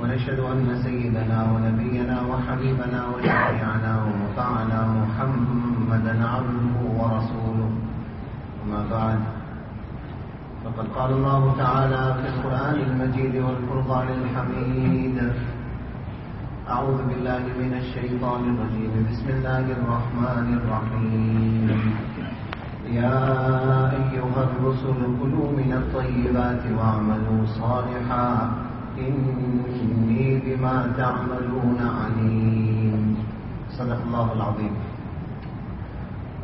ونشهد أن سيدنا ونبينا وحبيبنا وشفيعنا ومطاعنا محمدا عبده ورسوله. أما بعد فقد قال الله تعالى في القرآن المجيد والفرقان الحميد أعوذ بالله من الشيطان الرجيم. بسم الله الرحمن الرحيم. يا أيها الرسل كلوا من الطيبات واعملوا صالحا. إني بما تعملون عليم. صدق الله العظيم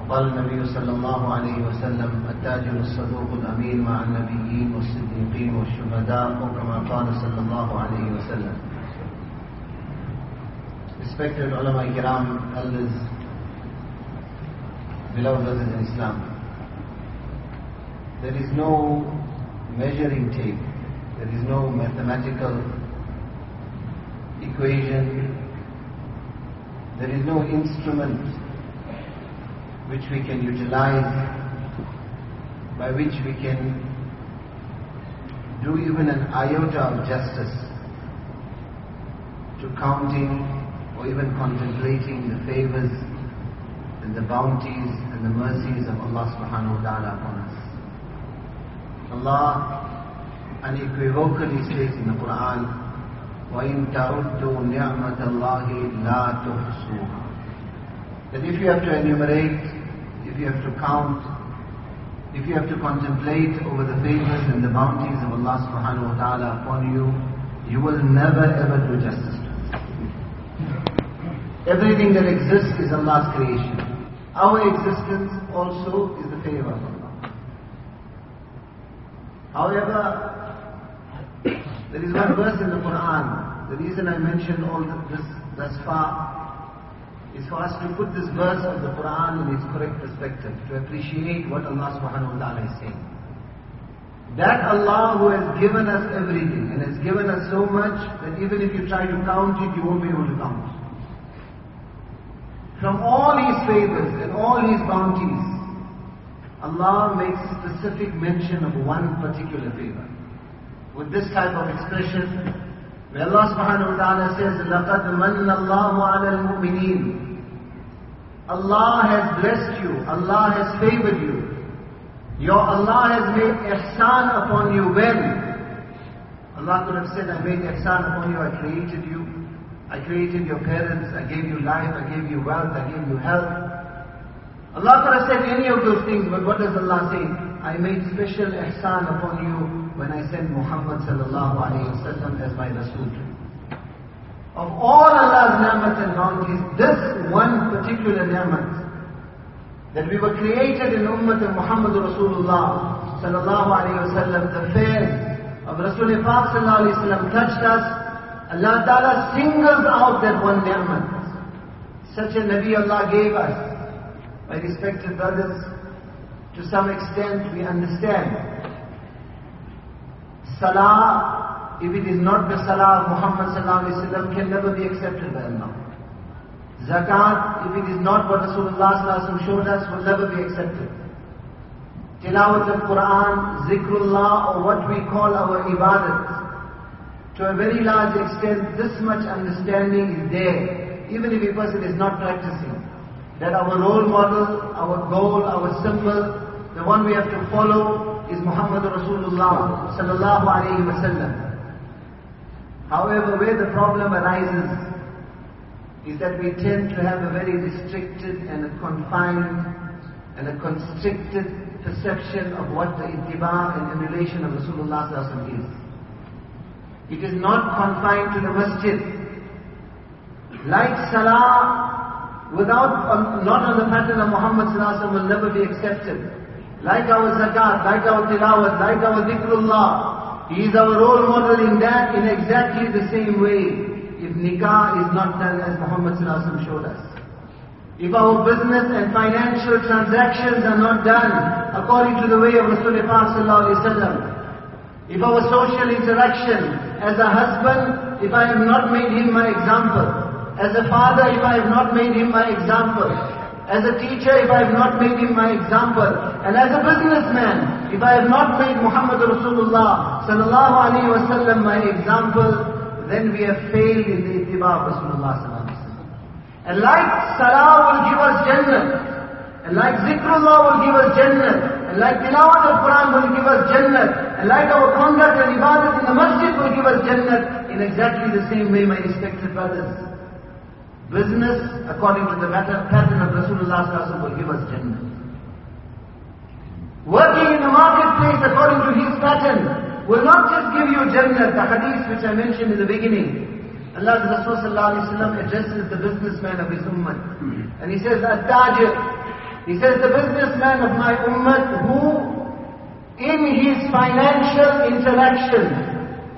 وقال النبي صلى الله عليه وسلم التاجر الصدوق الأمين مع النبيين والصديقين والشهداء وكما قال صلى الله عليه وسلم. Respected ulama kiram, elders, beloved brothers in Islam, there is no measuring tape. There is no mathematical equation. There is no instrument which we can utilize, by which we can do even an iota of justice to counting or even contemplating the favors and the bounties and the mercies of Allah subhanahu wa ta'ala upon us. Allah unequivocally states in the Quran, وَإِن تَعُدُّوا نِعْمَةَ اللَّهِ لَا تُحْصُوهَا That if you have to enumerate, if you have to count, if you have to contemplate over the favors and the bounties of Allah subhanahu wa ta'ala upon you, you will never ever do justice to it. Everything that exists is Allah's creation. Our existence also is the favor of Allah. However, there is one verse in the Quran. The reason I mentioned all this thus far is for us to put this verse of the Quran in its correct perspective, to appreciate what Allah subhanahu wa ta'ala is saying. That Allah who has given us everything and has given us so much that even if you try to count it, you won't be able to count. From all His favors and all His bounties, Allah makes specific mention of one particular favor with this type of expression, where Allah subhanahu wa ta'ala says, لَقَدْ مَنَّ اللَّهُ عَلَى الْمُؤْمِنِينَ Allah has blessed you, Allah has favored you. Your Allah has made ihsan upon you when? Allah could have said, I made ihsan upon you, I created you, I created your parents, I gave you life, I gave you wealth, I gave you health. Allah could have said any of those things, but what does Allah say? I made special ihsan upon you when I sent Muhammad sallallahu alayhi wa as my Rasul. Of all Allah's ni'mat and bounties, this one particular ni'mat, that we were created in Ummah of Muhammad Rasulullah sallallahu alayhi wa the fairs of Rasul Pak sallallahu alayhi wa touched us, Allah Ta'ala singles out that one ni'mat. Such a Nabi Allah gave us. My respected brothers, to some extent we understand Salah, if it is not the Salah of Muhammad sallallahu can never be accepted by Allah. Zakat, if it is not what Rasulullah showed us, will never be accepted. Tilawat al-Quran, zikrullah, or what we call our ibadat. To a very large extent, this much understanding is there, even if a person is not practicing. That our role model, our goal, our symbol, the one we have to follow is Muhammad Rasulullah sallallahu alayhi wa sallam. However, where the problem arises is that we tend to have a very restricted and a confined and a constricted perception of what the ittiba and emulation of Rasulullah sallallahu is. It is not confined to the masjid. Like salah, without, not on the pattern of Muhammad sallallahu will never be accepted like our zakat, like our tilawat, like our dhikrullah. He is our role model in that in exactly the same way. if nikah is not done as Muhammad showed us. If our business and financial transactions are not done according to the way of Rasulullah. If our social interaction as a husband, if I have not made him my example. As a father, if I have not made him my example. As a teacher, if I have not made him my example. And as a businessman, if I have not made Muhammad Rasulullah sallallahu alaihi wasallam my example, then we have failed in the ittiba of Rasulullah sallallahu alaihi wasallam. And like salah will give us Jannah, and like zikrullah will give us Jannah, and like tilawat of Quran will give us Jannah, and like our conduct and ibadat in the masjid will give us Jannah, in exactly the same way, my respected brothers. Business, according to the pattern of Rasulullah will give us Jannah. Working in the marketplace according to his pattern will not just give you Jannah, the hadith which I mentioned in the beginning. Allah Rasul addresses the businessman of his ummah. And he says, At-tajir. He says, the businessman of my ummah who in his financial interaction,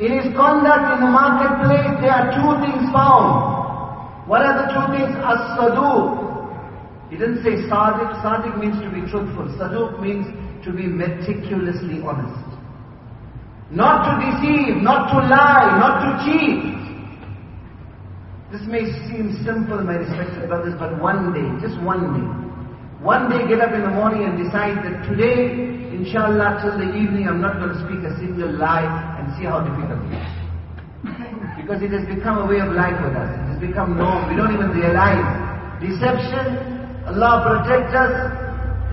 in his conduct in the marketplace, there are two things found. What are the two things? As-saduq. He didn't say sadiq. Sadiq means to be truthful. Saduq means to be meticulously honest. Not to deceive, not to lie, not to cheat. This may seem simple, my respected brothers, but one day, just one day, one day get up in the morning and decide that today, inshallah, till the evening, I'm not going to speak a single lie and see how difficult it is. Because it has become a way of life with us. Become norm. We don't even realize. Deception, Allah protect us.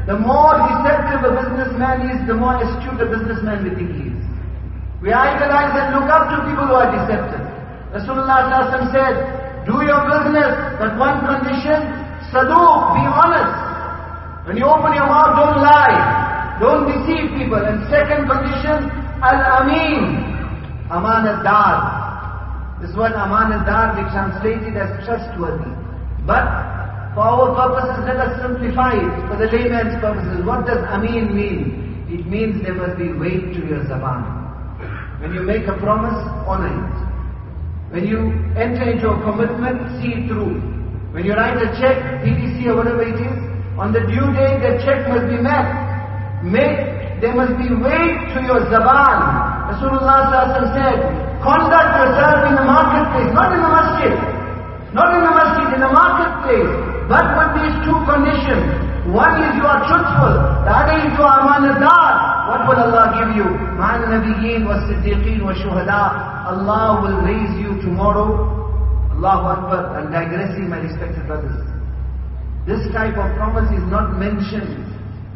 The more deceptive a businessman is, the more astute a businessman we think he is. We idolize and look up to people who are deceptive. Rasulullah said, do your business, but one condition, saduq, be honest. When you open your mouth, don't lie. Don't deceive people. And second condition, al-amin, amanat dar. This word amanadar we translated as trustworthy. But for our purposes, let us simplify it. For the layman's purposes, what does amin mean? It means there must be weight to your zaban. When you make a promise, honor it. When you enter into a commitment, see it through. When you write a check, PDC or whatever it is, on the due date, the check must be met. Make, there must be weight to your zaban. Rasulullah said, Conduct yourself in the marketplace, not in the masjid. Not in the masjid, in the marketplace. But with these two conditions. One is you are truthful. The other is you are amanadar. What will Allah give you? Ma'an nabiyyin wa siddiqeen wa shuhada. Allah will raise you tomorrow. Allahu Akbar. I'm digressing, my respected brothers. This type of promise is not mentioned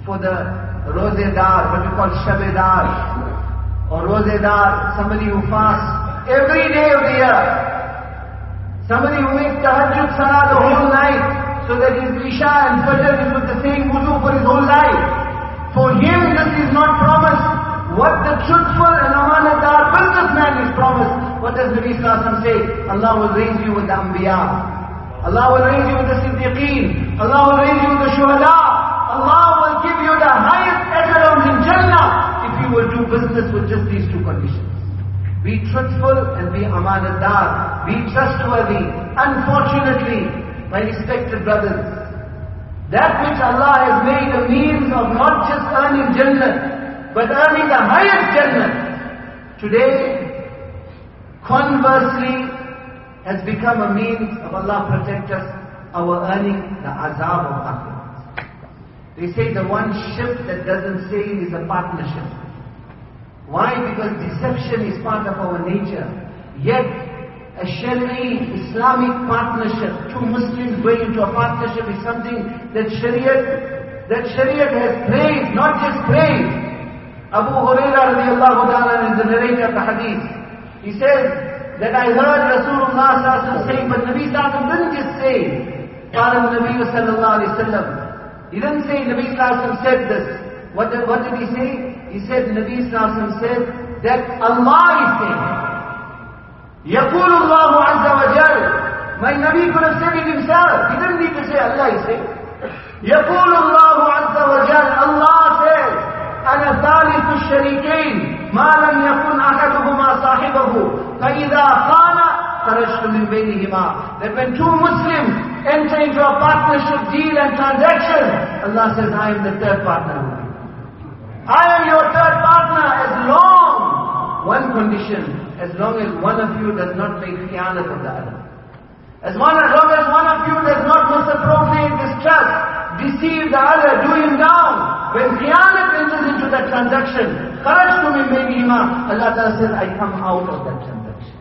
for the rozedar, what we call shabedar or rozedar, somebody who fasts every day of the year. Somebody who makes tahajjud salah the whole night, so that his Isha and Fajr is with the same wudu for his whole life. For him this is not promised. What the truthful and amanadar businessman is promised. What does Nabi Sallallahu say? Allah will raise you with the Anbiya. Allah will raise you with the Siddiqeen. Allah will raise you with the Shuhada. Allah will give you the Jannah will do business with just these two conditions. Be truthful and be amanadar. Be trustworthy. Unfortunately, my respected brothers, that which Allah has made a means of not just earning Jannah, but earning the highest Jannah, today, conversely, has become a means of Allah protect us, our earning the azab of Akhirah. They say the one ship that doesn't sail is a partnership. Why? Because deception is part of our nature. Yet, a Shari'i Islamic partnership, two Muslims going into a partnership is something that Shariat, that Shariat has praised, not just praised. Abu Hurairah radiallahu ta'ala is the narrator of the hadith. He says that I heard Rasulullah saying, but Nabi Sallallahu didn't just say, قال النبي صلى الله عليه وسلم. He didn't say Nabi Sallallahu said this. What did, what did he say? He said, Nabi Sallallahu said that Allah is saying, يقول الله عز وجل My Nabi could have said it himself. He didn't need to say Allah is saying. يقول الله عز وجل Allah says, أنا ثالث الشريكين ما لم يكن أحدهما صاحبه فإذا خان خرجت من بينهما. That when two Muslims enter into a partnership deal and transaction, Allah says, I am the third partner. I am your third partner as long, one condition, as long as one of you does not make khianat of the other. As, one, as long as one of you does not misappropriate, distrust, deceive the other, do him down. When khianat enters into that transaction, kharajtu min bainihima, Allah says, I come out of that transaction.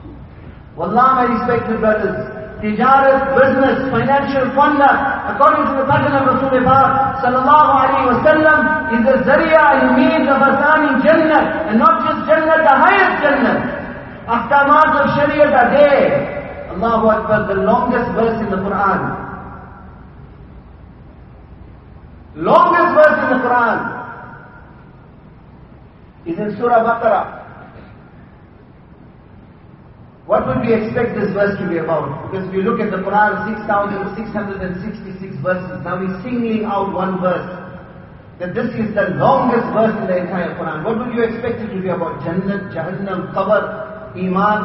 Wallah, my respected brothers, tijarat, business, financial conduct, according to the pattern of Rasulullah sallallahu alayhi wa sallam, is a zariya and means of earning Jannah, and not just Jannah, the highest Jannah. Ahkamat of Shariah are there. Allahu Akbar, the longest verse in the Quran. Longest verse in the Quran is in Surah Baqarah. What would we expect this verse to be about? Because if you look at the Quran, 6,666 verses, now we're singling out one verse. That this is the longest verse in the entire Quran. What would you expect it to be about? Jannat, Jahannam, Qabr, Iman,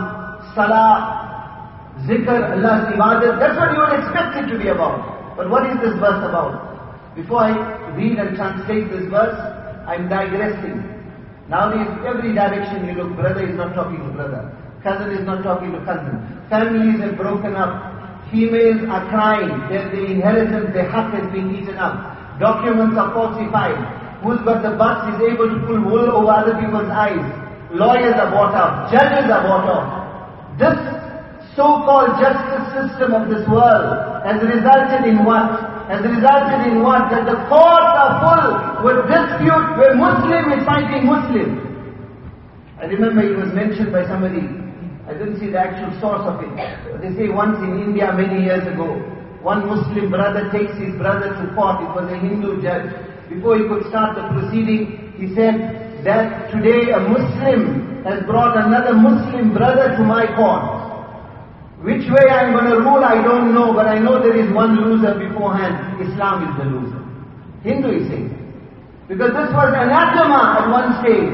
Salah, Zikr, Allah's Ibadat. That's what you would expect it to be about. But what is this verse about? Before I read and translate this verse, I'm digressing. Nowadays, every direction you look, brother is not talking to brother. Cousin is not talking to cousin. Families have broken up. Females are crying. Their, the inheritance, their haq has been eaten up. Documents are falsified. Who's got the butts is able to pull wool over other people's eyes. Lawyers are bought up. Judges are bought up. This so-called justice system of this world has resulted in what? Has resulted in what? That the courts are full with dispute where Muslim is fighting Muslim. I remember it was mentioned by somebody. I didn't see the actual source of it. They say once in India many years ago, one Muslim brother takes his brother to court. It was a Hindu judge. Before he could start the proceeding, he said that today a Muslim has brought another Muslim brother to my court. Which way I'm going to rule, I don't know, but I know there is one loser beforehand. Islam is the loser. Hindu is saying. Because this was anathema at one stage.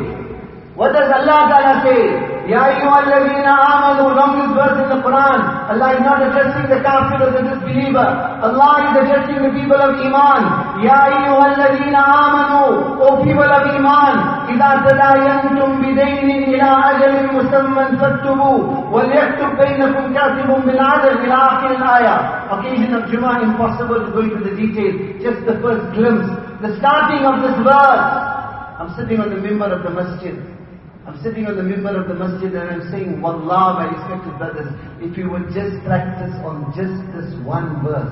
What does Allah Ta'ala say? Ya ayyuhalladhina amanu, longest verse in the Quran. Allah is not addressing the kafir or the disbeliever. Allah is addressing the people of Iman. Ya ayyuhalladhina amanu, O people of Iman. إذا تداينتم بدين إلى أجل مسمى فاكتبوا وليكتب بينكم كاتب بالعدل إلى آخر الآية. Occasion of Jummah impossible to go into the details. Just the first glimpse. The starting of this verse. I'm sitting on the member of the masjid. I'm sitting on the member of the masjid and I'm saying, Wallah, my respected brothers, if you would just practice on just this one verse,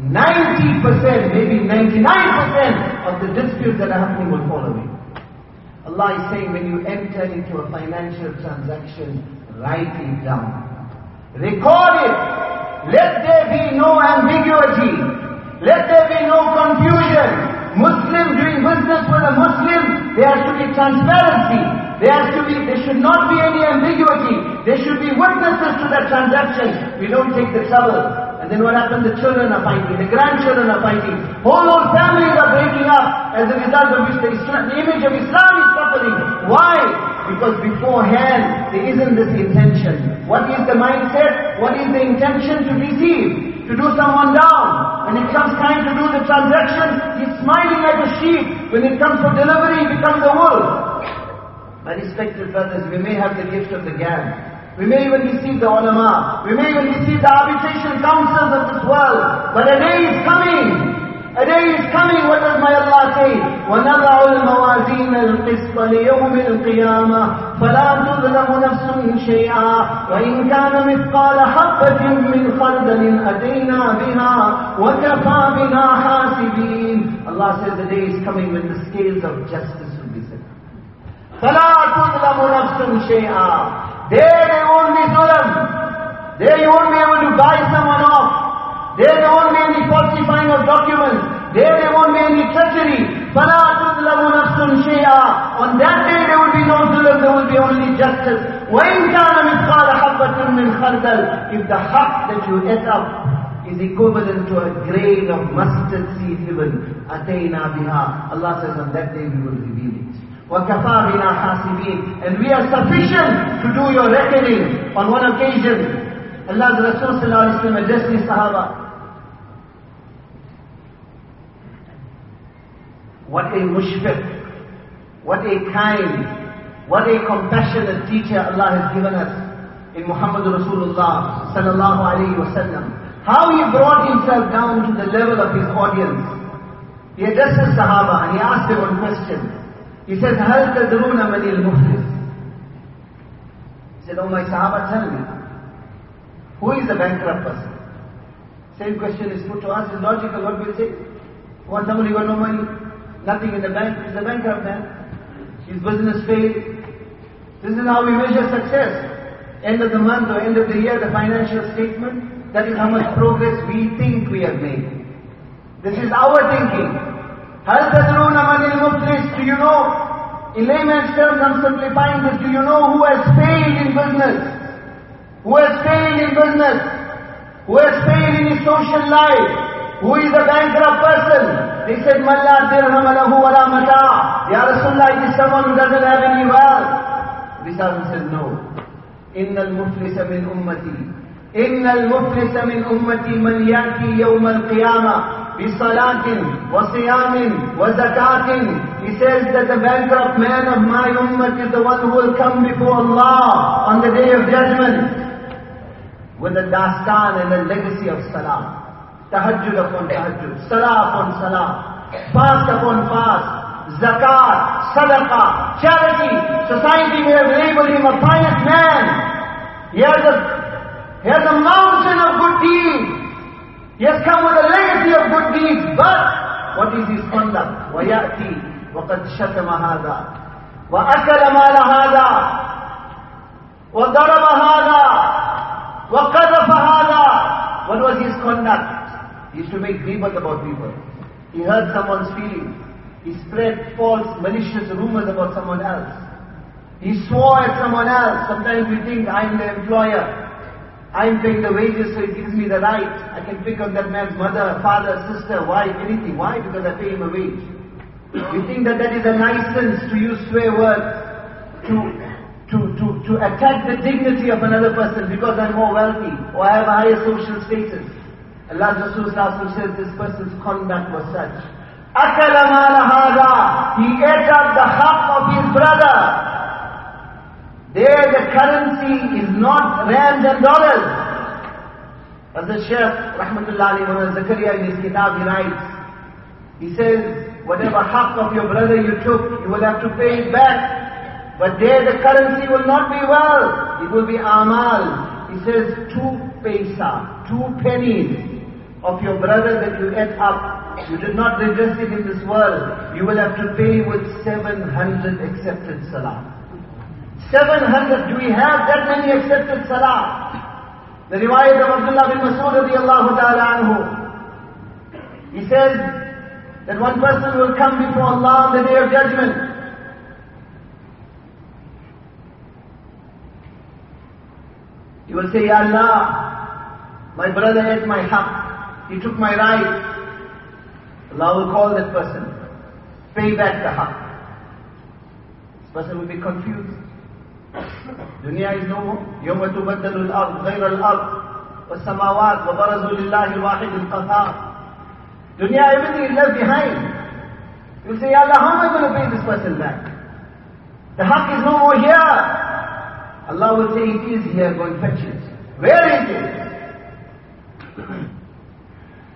90%, maybe 99% of the disputes that are happening will fall away. Allah is saying when you enter into a financial transaction, write it down. Record it. Let there be no ambiguity. Let there be no confusion. Muslim doing business with a Muslim, there to be transparency. There has to be, there should not be any ambiguity. There should be witnesses to that transaction. We don't take the trouble. And then what happens? The children are fighting, the grandchildren are fighting, whole whole families are breaking up as a result of which the, Islam, the image of Islam is suffering. Why? Because beforehand there isn't this intention. What is the mindset? What is the intention to deceive? To do someone down. When it comes time to do the transaction, he's smiling like a sheep. When it comes for delivery, he becomes a wolf. My respected brothers, we may have the gift of the gab. We may even receive the ulama. We may even receive the arbitration councils of this world. But a day is coming. A day is coming. What does my Allah say? وَنَضَعُ الْمَوَازِينَ الْقِسْطَ لِيَوْمِ الْقِيَامَةِ فَلَا تُظْلَمُ نَفْسٌ شَيْئًا وَإِنْ كَانَ مِثْقَالَ حَبَّةٍ مِّنْ خَرْدَلٍ أَتَيْنَا بِهَا وَكَفَى بِنَا حَاسِبِينَ Allah says the day is coming when the scales of justice they they won't be stolen. There you won't be able to buy someone off. There they won't be any falsifying of documents. There they won't be any treachery. On that day there will be no zulm, there will be only justice. If the haq that you ate up is equivalent to a grain of mustard seed even, Allah says on that day we will reveal it. وَكَفَى بِنَا حَاسِبِينَ And we are sufficient to do your reckoning. On one occasion, Allah's Rasul sallallahu alayhi wa sallam addressed his Sahaba. What a mushfiq, what a kind, what a compassionate teacher Allah has given us in Muhammad Rasulullah sallallahu alayhi wa sallam. How he brought himself down to the level of his audience. He addresses Sahaba and he asked them one question. He says, هل تدرون من المفلس? He said, oh my Sahaba, tell me, who is a bankrupt person? Same question is put to us, it's logical, what we'll say? Want somebody who got no money, nothing in the bank, is a bankrupt man. His business failed. This is how we measure success. End of the month or end of the year, the financial statement, that is how much progress we think we have made. This is our thinking. هل تدرون من المفلس? Do you know? In layman's terms, I'm simplifying this. Do you know who has failed in business? Who has failed in business? Who has failed in his social life? Who is a bankrupt person? They said, Man la dirham lahu wa la mata. Ya Rasulullah, it is someone who doesn't have any wealth. Risal said, no. إن المفلس من أمتي إن المفلس من أمتي من يأتي يوم القيامة بصلاة وصيام وزكاة He says that the bankrupt man of my ummah is the one who will come before Allah on the day of judgment with a dastan and a legacy of salah. Tahajjud upon tahajjud, salah upon salah, fast upon fast, zakat, sadaqah, charity. Society may have labeled him a pious man. He has a, he has a mountain of good deeds. He has come with a legacy of good deeds, but what is his conduct? وَيَأْتِي وَقَدْ شَتَمَ هَذَا وَأَكَلَ مَالَ هَذَا وَضَرَبَ هَذَا وَقَذَفَ هَذَا What was his conduct? He used to make ghibat about people. He hurt someone's feelings. He spread false, malicious rumors about someone else. He swore at someone else. Sometimes we think, I'm the employer. I'm paying the wages, so it gives me the right. I can pick on that man's mother, father, sister, wife, anything. Why? Because I pay him a wage. You think that that is a license to use swear words to, to, to, to attack the dignity of another person because I'm more wealthy or I have a higher social status. Allah Rasul says this person's conduct was such. أَكَلَ He ate up the haq of his brother. There the currency is not rands and dollars. As the Shaykh Rahmatullah Ali Zakaria in his kitab he writes, he says, whatever haq of your brother you took, you will have to pay it back. But there the currency will not be wealth, it will be amal. He says, two paisa, two pennies of your brother that you ate up, you did not redress it in this world, you will have to pay with 700 accepted salah. 700, do we have that many accepted salah? The riwayat of Abdullah bin Masud radiallahu ta'ala anhu, he says that one person will come before Allah on the day of judgment. He will say, Ya Allah, my brother ate my haq, he took my right. Allah will call that person, pay back the haq. This person will be confused. Dunya is. يوم تبدل الأرض غير الأرض والسماوات وبرزوا لله الواحد القهار. Dunya, everything is left behind. You say, Allah, how am I going to pay this person back? The haq is no more here. Allah will say, it is here, go and fetch it. Where is it?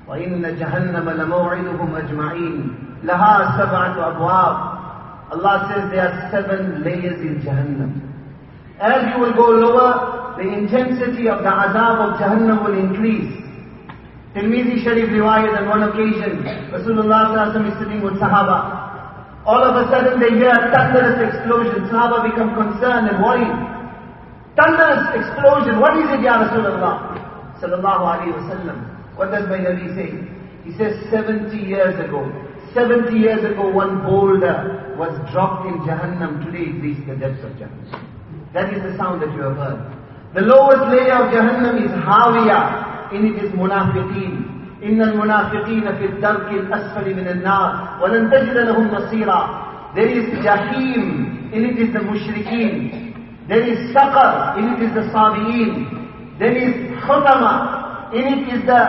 وإن جهنم لموعدهم أجمعين لها سبعة أبواب Allah says there are seven layers in Jahannam. As you will go lower, the intensity of the azab of Jahannam will increase. Tirmidhi Sharif riwayat on one occasion, Rasulullah is sitting with Sahaba. All of a sudden they hear a thunderous explosion. Sahaba become concerned and worried. Thunderous explosion. What is it, Ya Rasulullah? Sallallahu alayhi wa sallam. What does my Nabi say? He says 70 years ago. 70 years ago one boulder was dropped in Jahannam. Today it reached the depths of Jahannam. That is the sound that you have heard. The lowest layer of Jahannam is Hawiya. In it is Munafiqeen. إن المنافقين في الدرك الأسفل من النار ولن تجد لهم نصيرا There is Jahim, in it is the Mushrikeen. There is Saqar, in it is the Sabi'een. Then is Khutama. In it is the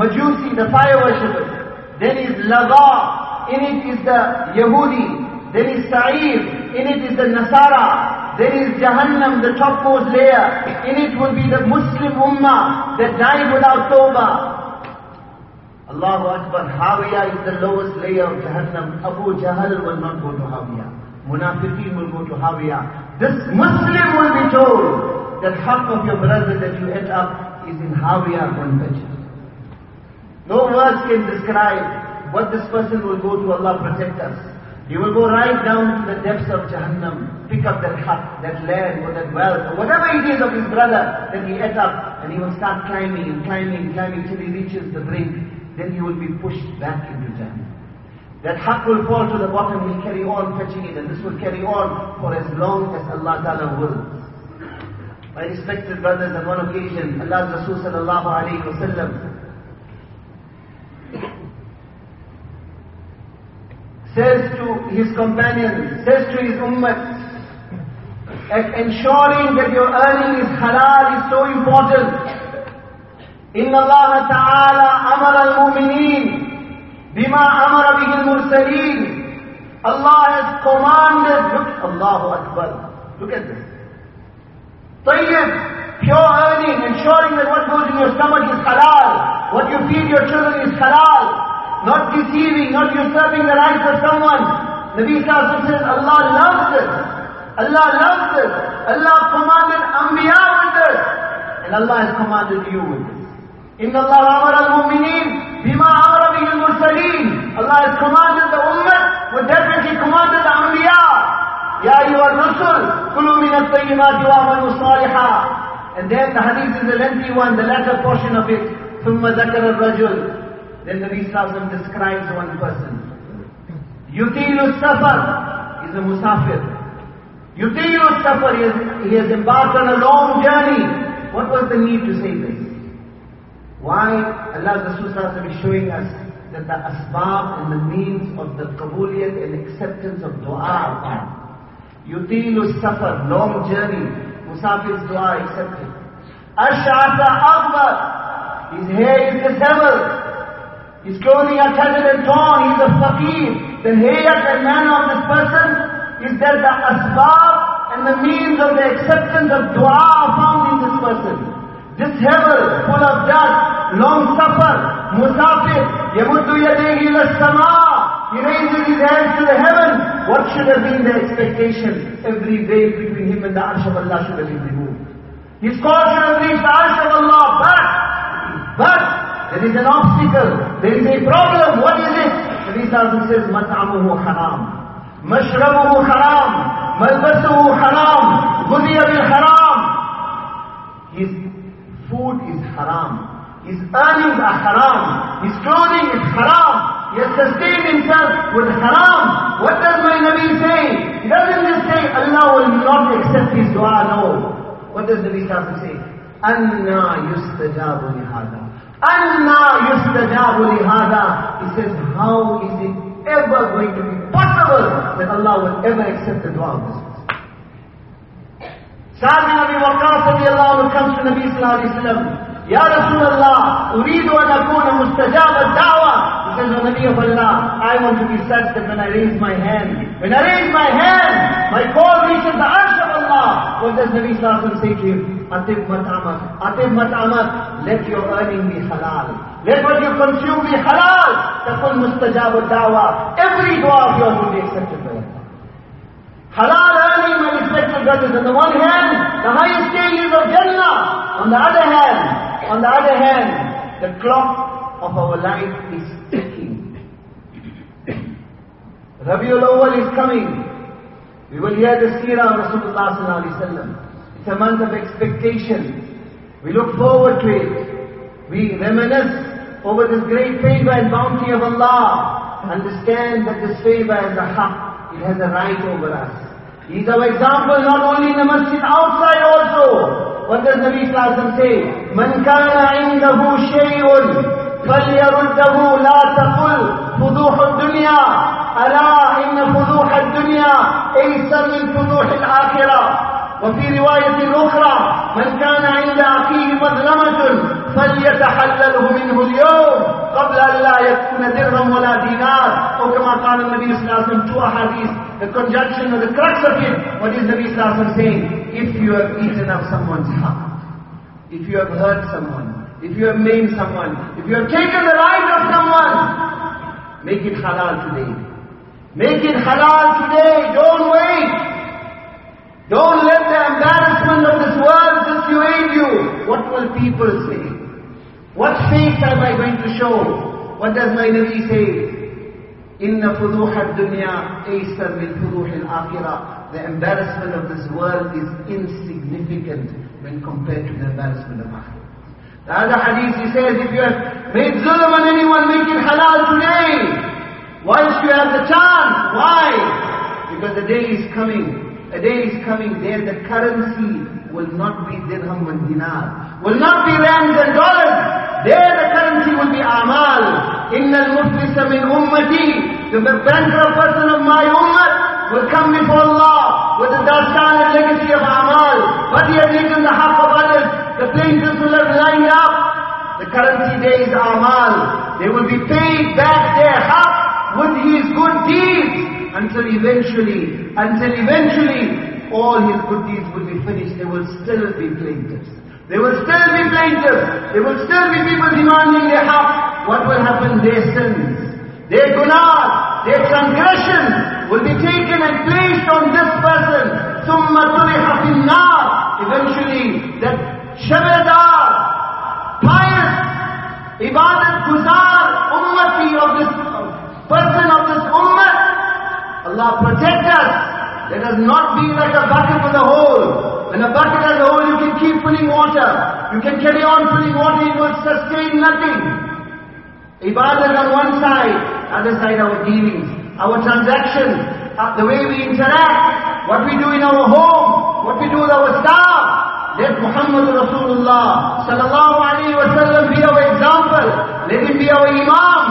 Majusi, the fire worshippers. Then is Laga. In it is the Yahudi. Then is Sa'ir. In it is the Nasara. Then is Jahannam, the topmost layer. In it will be the Muslim Ummah that died without Tawbah. Allahu Akbar, Hawiya is the lowest layer of Jahannam. Abu Jahl will not go to Hawiya. Munafiqeen will go to Hawiya. This Muslim will be told that half of your brother that you ate up is in Hawiya convention. No words can describe what this person will go to Allah protect us. He will go right down to the depths of Jahannam, pick up that hut, that land, or that wealth, or whatever it is of his brother that he ate up, and he will start climbing and climbing and climbing till he reaches the brink then he will be pushed back into Jannah. That haq will fall to the bottom, he'll carry on fetching it, and this will carry on for as long as Allah Ta'ala wills. My respected brothers, on one occasion, Allah's Rasul sallallahu alayhi wa sallam says to his companions, says to his ummah, ensuring that your earning is halal is so important. إن الله تعالى أمر المؤمنين بما أمر به المرسلين Allah has commanded, look, Allahu Akbar, look at this. طيب, pure earning, ensuring that what goes in your stomach is halal, what you feed your children is halal, not deceiving, not usurping the rights of someone. Nabi Sallallahu says, Allah loves this. اللہ لفظ اللہ کمان انبیاء وندر ان اللہ اس کمان دل یو ان اللہ عمر المؤمنین بما عمر بھی المرسلین۔ اللہ اس کمان دل امت و ڈیپٹی کمان دل انبیاء۔ یا ایوہ الرسل کلو من الطیبات و عمل صالحا۔ And then the hadith is a lengthy one the latter portion of it. ثم ذكر الرجل۔ Then the Nabi describes one person. يُتِيلُ السَّفَرُ، is a musafir. You think he suffer, he has, he has embarked on a long journey. What was the need to say this? Why Allah Rasul is showing us that the asbab and the means of the kabuliyat and acceptance of dua are Yutilu suffer, long journey, Musafir's dua accepted. Ash'ata akbar, his hair is disheveled, his clothing are tattered and torn, he's a fakir. The hair and manner of this person is that the asbab and the means of the acceptance of dua are found in this person. Disheveled, full of dust, long suffer, musafir, yamuddu yadehi sama. He raises his hands to the heaven. What should have been the expectation? Every veil between him and the arsh of Allah should have been removed. His call should have reached the arsh of Allah, but, but, there is an obstacle, there is a problem. What is it? Nabi Sallallahu says, Mat'amuhu haram. Haram. Malbasuhu haram. Ghudiya bil haram. His food is haram. His earnings are haram. His clothing is haram. He has sustained himself with haram. What does my Nabi say? He doesn't just say Allah will not accept his dua, no. What does Nabi Sallallahu say? Anna yustajabu lihada. Anna yustajabu lihada. He says, how is it ever going to be possible that Allah would ever accept the dua of this person. Sa'ad bin Abi Waqqas radiallahu comes to Nabi sallallahu alayhi wa sallam, Ya Rasulullah, uridu an akuna mustajab al-da'wa. He says, O Nabi of Allah, I want to be such that when I raise my hand, when I raise my hand, my call reaches the arsh of Allah. What does Nabi sallallahu alayhi wa sallam say to him? Atib matamat, atib matamat. let your earning be halal. Let what you consume be halal. تقول مستجاب الدعوة. Every dua of yours will be accepted by Allah. Halal earning, my respected brothers, on the one hand, the highest stages of Jannah. On the other hand, on the other hand, the clock of our life is ticking. Rabiul Awwal is coming. We will hear the seerah of Rasulullah sallallahu alaihi wasallam. It's a month of expectation. We look forward to it. We reminisce over this great favor and bounty of Allah. Understand that this favor is a haq. It has a right over us. He is our example not only in the masjid, outside also. What does Nabi Sallallahu say? من كان عنده شيء فليرده لا تقل فضوح الدنيا ألا إن فضوح الدنيا أيسر من فضوح الآخرة وفي رواية أخرى من كان عند أخيه مظلمة فليتحلله منه اليوم قبل أن لا يكون درهم ولا دينار أو كما قال النبي صلى الله عليه وسلم two hadith the conjunction or the crux of it what is Nabi صلى الله عليه وسلم saying if you have eaten up someone's heart if you have hurt someone if you have maimed someone if you have taken the right of someone make it halal today make it halal today don't wait don't let the embarrassment of this world dissuade you. What will people say? What face am I going to show? What does my Nabi say? إن فضوح الدنيا أيسر من فضوح الآخرة. The embarrassment of this world is insignificant when compared to the embarrassment of Akhirah. The other hadith he says, if you have made zulm on anyone, make it halal today. Whilst you have the chance. Why? Because the day is coming a day is coming there, the currency will not be dirham and dinar, will not be rands and dollars. There the currency will be amal. Innal muflisa min ummati. The bankrupt person of my ummah will come before Allah with the dastan and legacy of amal. But he has eaten the haq of others. The places will have lined up. The currency there is amal. They will be paid back their haq with his good deeds until eventually, until eventually all his good deeds will be finished, there will still be plaintiffs. There will still be plaintiffs. There will still be people demanding their haq. What will happen? Their sins, their gunas, their transgressions will be taken and placed on this person. ثُمَّ تُرِحَ فِي النَّارِ Eventually, that shabedar, pious, ibadat guzar, Allah protect us. Let us not be like a bucket with a hole. When a bucket has a hole, you can keep filling water. You can carry on filling water, it will sustain nothing. Ibadat on one side, other side our dealings, our transactions, uh, the way we interact, what we do in our home, what we do with our staff. Let Muhammad Rasulullah sallallahu alayhi wa be our example. Let him be our imam.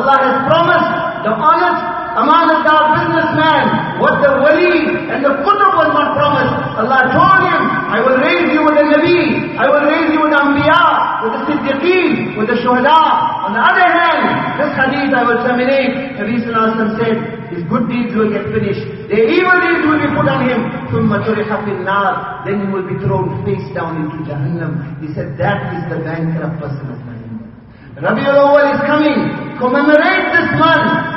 Allah has promised the honest Amanatdar businessman, what the wali and the kutub was not promised. Allah told him, I will raise you with the Nabi, I will raise you with the Anbiya, with the Siddiqeen, with the Shuhada. On the other hand, this hadith I will terminate. Nabi Sallallahu Alaihi Wasallam said, his good deeds will get finished. The evil deeds will be put on him. ثُمَّ تُرِحَ فِي النَّارِ Then he will be thrown face down into Jahannam. He said, that is the bankrupt person of my ummah. Rabiul Awwal is coming. Commemorate this month.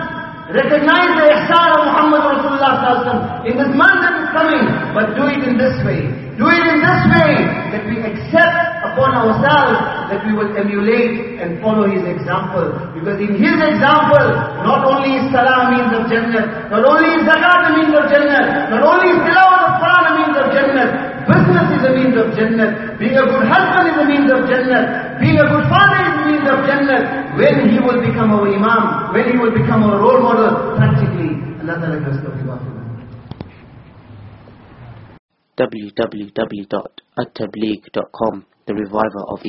Recognize the ihsan of Muhammad Rasulullah in this month that is coming, but do it in this way. Do it in this way that we accept upon ourselves that we will emulate and follow his example. Because in his example, not only is salah means of Jannah, not only is zakat means of Jannah, not only is tilawat of Quran means of Jannah, business is a means of Jannah, being a good husband is a means of Jannah, being a good father is a means of Jannah. When he will become our imam, when he will become our role model, practically, Allah Ta'ala gives www.attablig.com The Reviver of